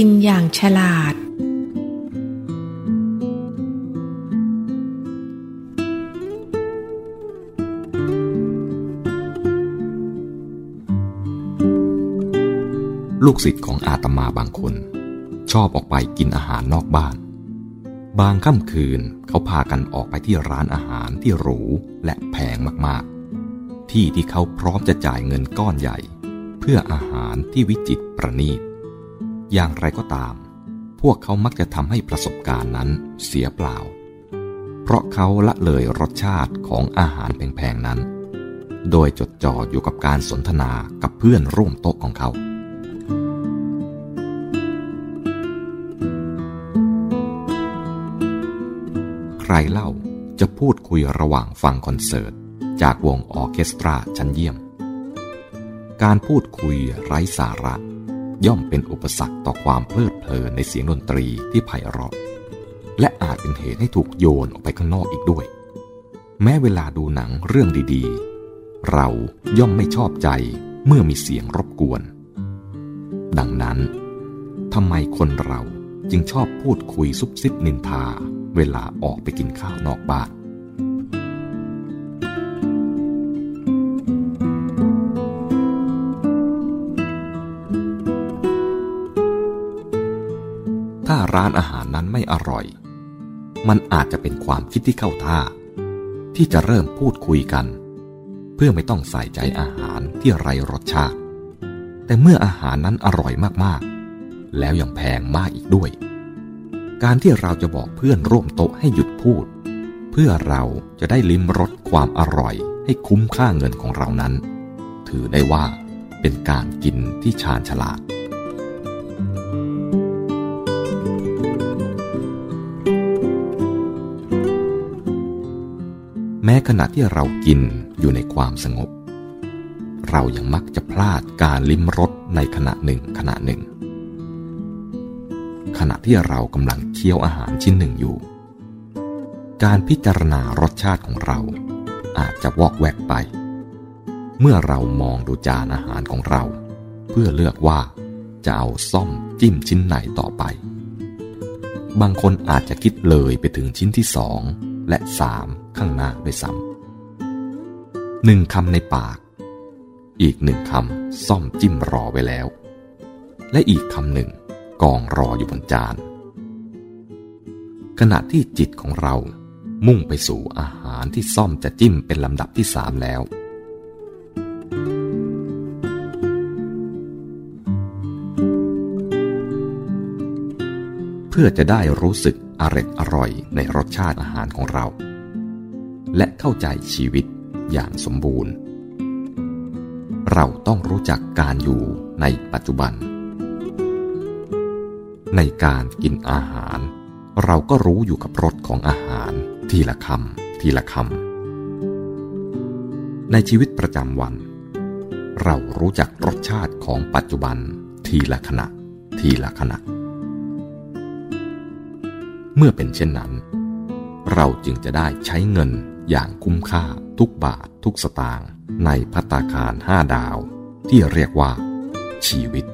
กินอย่างฉลาด ลูกศิษย์ของอาตมาบางคน ชอบออกไปกินอาหารนอกบ้าน บางค่ำคืนเขาพากันออกไปที่ร้านอาหารที่หรูและแพงมากๆ ที่ที่เขาพร้อมจะจ่ายเงินก้อนใหญ่ เพื่ออาหารที่วิจิตรประณีต อย่างไรก็ตาม พวกเขามักจะทำให้ประสบการณ์นั้นเสียเปล่า เพราะเขาละเลยรสชาติของอาหารแพงๆนั้น โดยจดจ่ออยู่กับการสนทนากับเพื่อนร่วมโต๊ะของเขาใครเล่าจะพูดคุยระหว่างฟังคอนเสิร์ต จากวงออเคสตราชั้นเยี่ยม การพูดคุยไร้สาระ ย่อมเป็นอุปสรรคต่อความเพลิดเพลินในเสียงดนตรีที่ไพเราะ และอาจเป็นเหตุให้ถูกโยนออกไปข้างนอกอีกด้วย แม้เวลาดูหนังเรื่องดีๆ เราย่อมไม่ชอบใจเมื่อมีเสียงรบกวน ดังนั้นทำไมคนเราจึงชอบพูดคุยซุบซิบนินทา เวลาออกไปกินข้าวนอกบ้าน ร้านอาหารนั้นไม่อร่อย มันอาจจะเป็นความคิดที่เข้าท่า ที่จะเริ่มพูดคุยกัน เพื่อไม่ต้องใส่ใจอาหารที่ไรรสชาติ แต่เมื่ออาหารนั้นอร่อยมากๆ แล้วยังแพงมากอีกด้วย การที่เราจะบอกเพื่อนร่วมโต๊ะให้หยุดพูด เพื่อเราจะได้ลิ้มรสความอร่อยให้คุ้มค่าเงินของเรานั้น ถือได้ว่าเป็นการกินที่ชาญฉลาด แม้ขณะที่เรากินอยู่ในความสงบ เรายังมักจะพลาดการลิ้มรสในขณะหนึ่งขณะหนึ่ง ขณะที่เรากำลังเคี้ยวอาหารชิ้นหนึ่งอยู่ การพิจารณารสชาติของเราอาจจะวอกแวกไป เมื่อเรามองดูจานอาหารของเรา เพื่อเลือกว่าจะเอาซ่อมจิ้มชิ้นไหนต่อไป บางคนอาจจะคิดเลยไปถึงชิ้นที่สองและสาม ข้างหน้าด้วยซ้ำหนึ่งคำในปาก อีกหนึ่งคำซ่อมจิ้มรอไว้แล้ว และอีกคำหนึ่งกองรออยู่บนจาน ขณะที่จิตของเรามุ่งไปสู่อาหารที่ซ่อมจะจิ้มเป็นลำดับที่สามแล้ว เพื่อจะได้รู้สึกอร็ดอร่อยในรสชาติอาหารของเรา และเข้าใจชีวิตอย่างสมบูรณ์ เราต้องรู้จักการอยู่ในปัจจุบัน ในการกินอาหาร เราก็รู้อยู่กับรสของอาหาร ทีละคำทีละคำ ในชีวิตประจำวัน เรารู้จักรสชาติของปัจจุบัน ทีละขณะ ทีละขณะ เมื่อเป็นเช่นนั้น เราจึงจะได้ใช้เงิน อย่างคุ้มค่าทุกบาททุกสตางค์ในพัตาคารห้าดาว ที่เรียกว่า ชีวิต